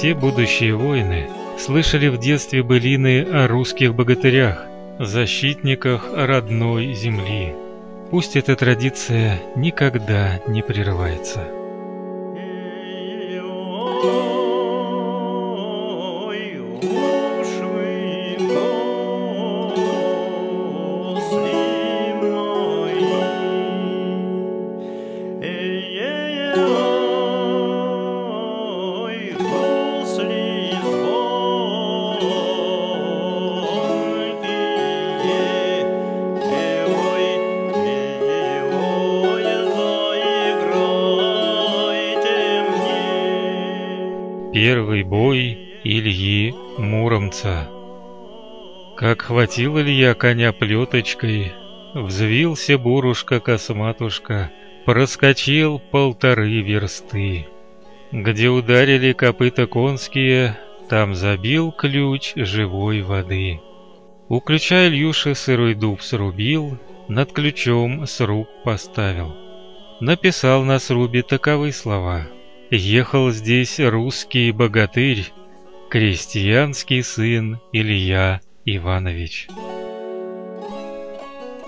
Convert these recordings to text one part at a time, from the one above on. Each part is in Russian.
Все будущие воины слышали в детстве былины о русских богатырях, защитниках родной земли. Пусть эта традиция никогда не прерывается. Как хватил Илья коня плеточкой, Взвился бурушка-косматушка, Проскочил полторы версты. Где ударили копыта конские, Там забил ключ живой воды. У ключа Ильюша сырой дуб срубил, Над ключом сруб поставил. Написал на срубе таковы слова — Ехал здесь русский богатырь, крестьянский сын Илья Иванович.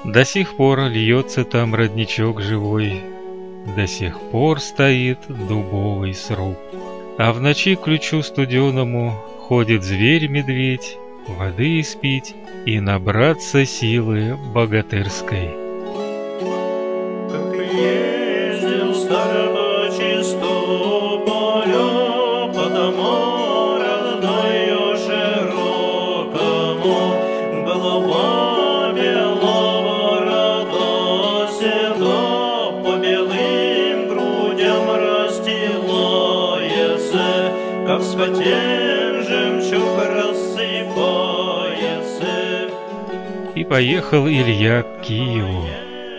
До сих пор льется там родничок живой, До сих пор стоит дубовый сруб. А в ночи ключу студеному Ходит зверь-медведь, воды испить И набраться силы богатырской. И поехал Илья к Киеву.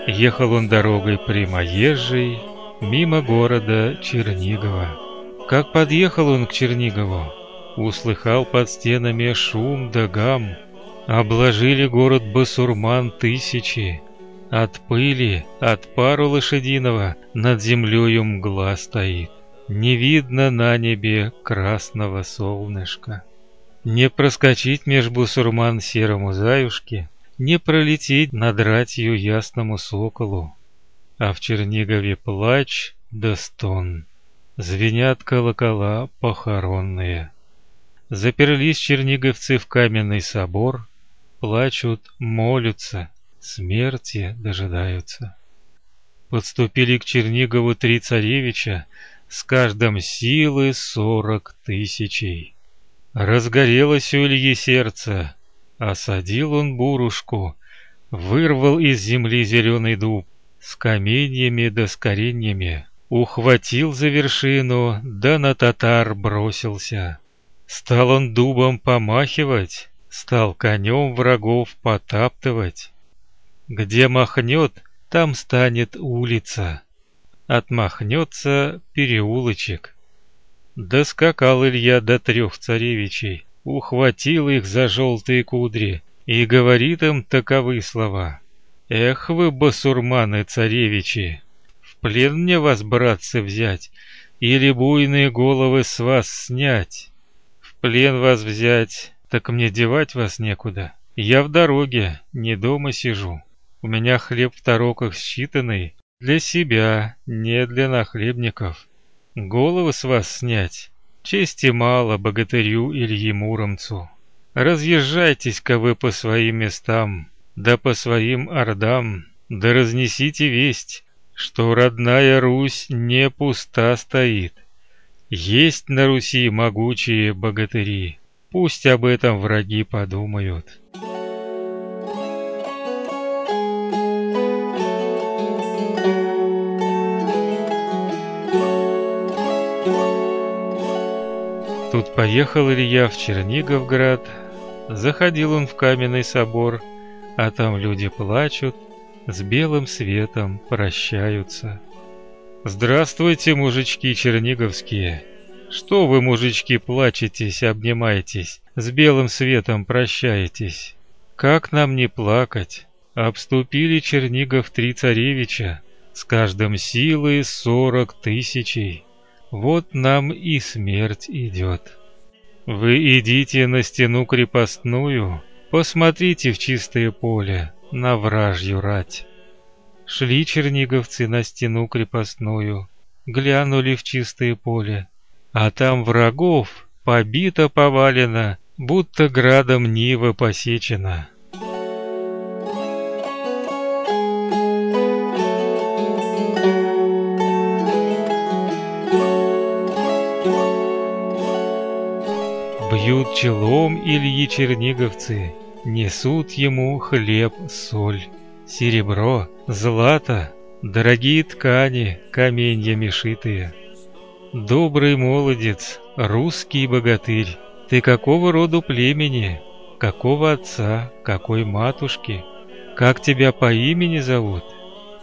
Ехал он дорогой прямоезжей, мимо города Чернигова. Как подъехал он к Чернигову, услыхал под стенами шум да гам. Обложили город басурман тысячи. От пыли, от пару лошадиного над землею мгла стоит. Не видно на небе красного солнышка. Не проскочить меж бусурман серому заюшке, Не пролететь над ратью ясному соколу. А в Чернигове плач да стон, Звенят колокола похоронные. Заперлись черниговцы в каменный собор, Плачут, молятся, смерти дожидаются. Подступили к Чернигову три царевича, с каждым силы сорок тысячей. Разгорелось у Ильи сердце, осадил он бурушку, вырвал из земли зеленый дуб с каменьями да с кореньями, ухватил за вершину, да на татар бросился. Стал он дубом помахивать, стал конем врагов потаптывать. Где махнет, там станет улица. Отмахнется переулочек. Доскакал Илья до трех царевичей, ухватил их за желтые кудри и говорит им таковы слова. «Эх вы, басурманы-царевичи! В плен мне вас, братцы, взять или буйные головы с вас снять? В плен вас взять, так мне девать вас некуда. Я в дороге, не дома сижу. У меня хлеб в тароках считанный, для себя, не для нахлебников. Головы с вас снять. Чести мало богатырю Ильи Муромцу. Разъезжайтесь-ка вы по своим местам, да по своим ордам, да разнесите весть, что родная Русь не пуста стоит. Есть на Руси могучие богатыри. Пусть об этом враги подумают. Тут поехал Илья в Черниговград, заходил он в каменный собор, а там люди плачут, с белым светом прощаются. Здравствуйте, мужички черниговские! Что вы, мужички, плачетесь, обнимаетесь, с белым светом прощаетесь? Как нам не плакать? Обступили Чернигов три царевича, с каждым силой сорок тысячей. Вот нам и смерть идет. Вы идите на стену крепостную, посмотрите в чистое поле, на вражью рать. Шли черниговцы на стену крепостную, глянули в чистое поле, а там врагов побито повалено, будто градом Нива посечена. Бьют челом Ильи черниговцы, несут ему хлеб, соль, серебро, злато, дорогие ткани, каменьями шитые. Добрый молодец, русский богатырь, ты какого роду племени, какого отца, какой матушки, как тебя по имени зовут?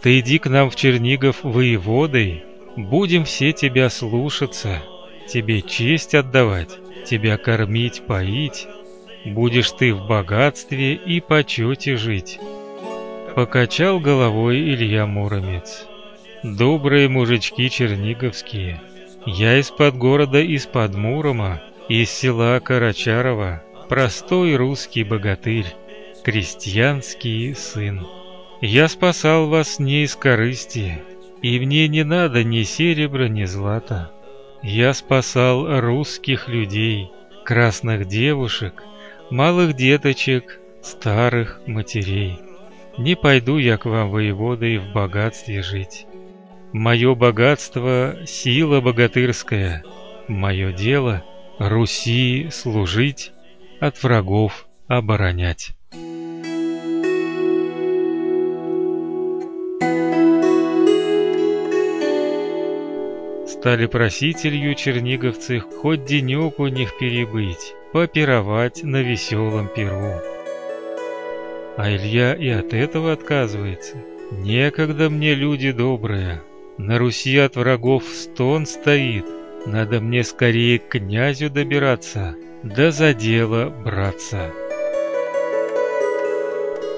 Ты иди к нам в Чернигов воеводой, будем все тебя слушаться, тебе честь отдавать, тебя кормить, поить, будешь ты в богатстве и почете жить. Покачал головой Илья Муромец. Добрые мужички черниговские. Я из-под города, из-под Мурома, из села Карачарова, простой русский богатырь, крестьянский сын. Я спасал вас не из корысти, и мне не надо ни серебра, ни злата. Я спасал русских людей, красных девушек, малых деточек, старых матерей. Не пойду я к вам, воеводой, в богатстве жить. Мое богатство — сила богатырская, мое дело — Руси служить, от врагов оборонять. Стали просителью черниговцы хоть денек у них перебыть, попировать на веселом перу. А Илья и от этого отказывается. Некогда мне, люди добрые, на Руси от врагов стон стоит, надо мне скорее к князю добираться, да за дело браться.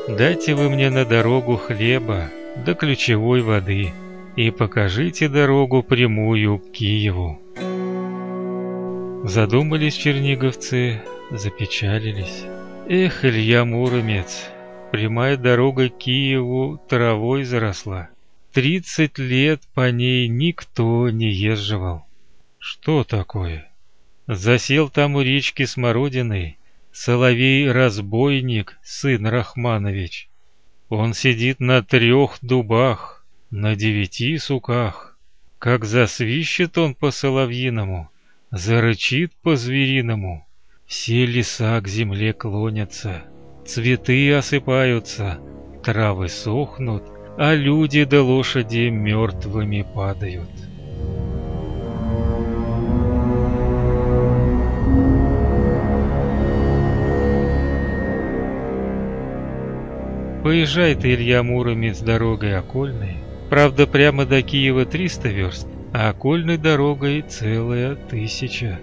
Дайте вы мне на дорогу хлеба, да ключевой воды, и покажите дорогу прямую к Киеву. Задумались черниговцы, запечалились. Эх, Илья Муромец, Прямая дорога к Киеву травой заросла. Тридцать лет по ней никто не езживал. Что такое? Засел там у речки Смородины Соловей-разбойник, сын Рахманович. Он сидит на трех дубах, на девяти суках. Как засвищет он по соловьиному, зарычит по-звериному. Все леса к земле клонятся. Цветы осыпаются, травы сохнут, а люди да лошади мертвыми падают. Поезжай ты, Илья Муромец, дорогой окольной. Правда, прямо до Киева 300 верст, а окольной дорогой целая тысяча.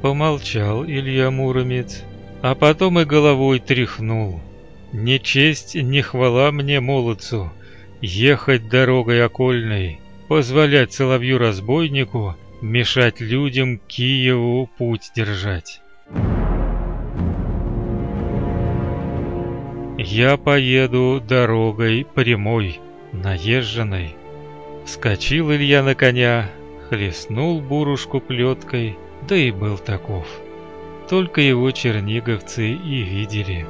Помолчал Илья Муромец, а потом и головой тряхнул. Не честь, не хвала мне, молодцу, ехать дорогой окольной, позволять соловью-разбойнику мешать людям Киеву путь держать. Я поеду дорогой прямой, наезженной. Вскочил Илья на коня, хлестнул бурушку плеткой, да и был таков. Только его черниговцы и видели.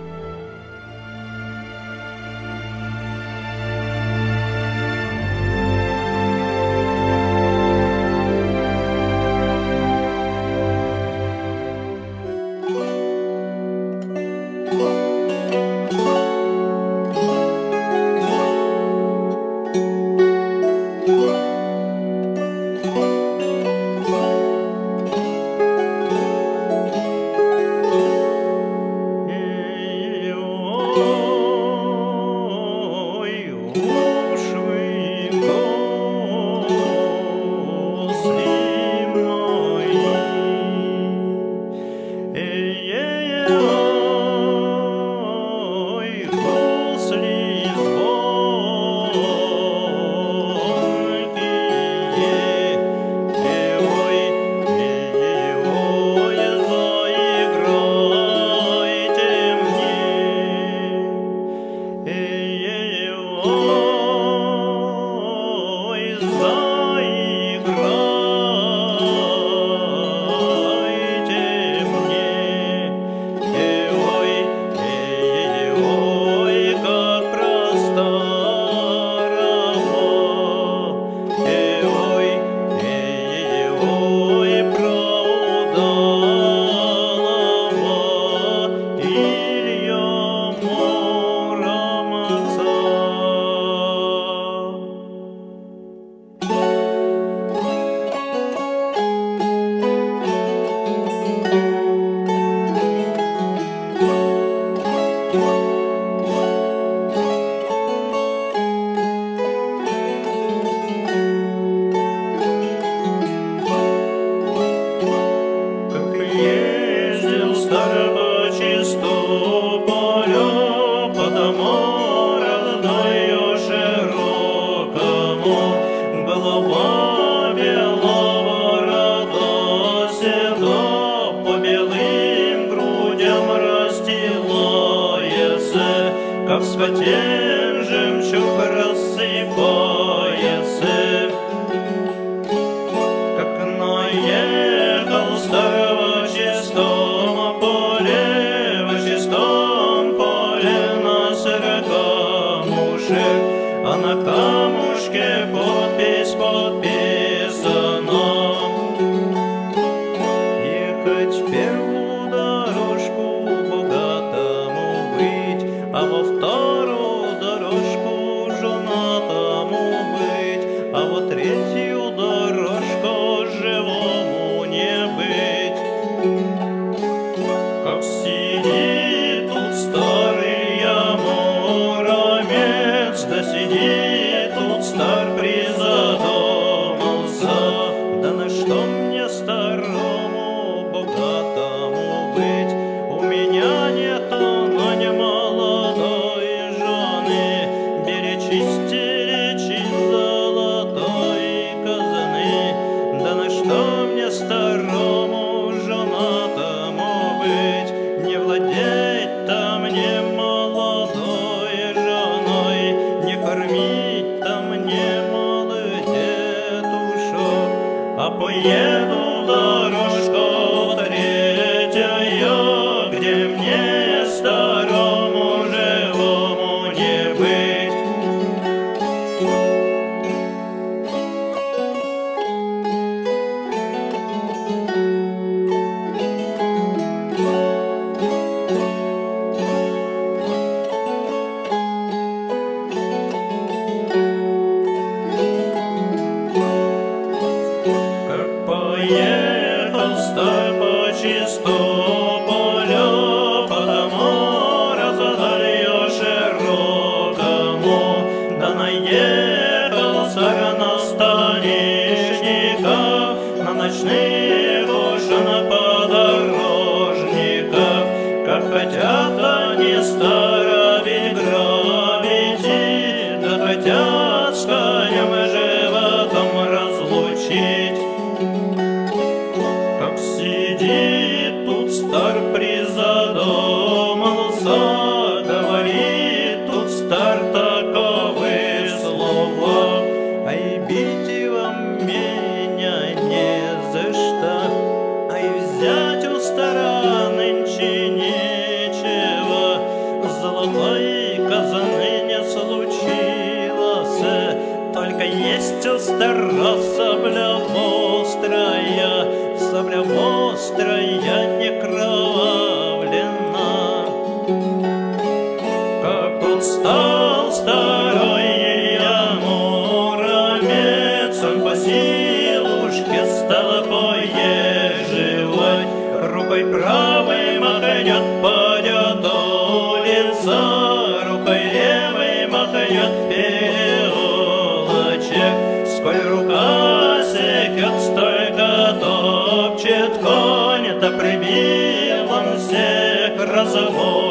левый, правым махнет, падет до лица, рукой левой махнет переулочек, сколь рука секет, столько топчет конь, то прибил он всех разовод.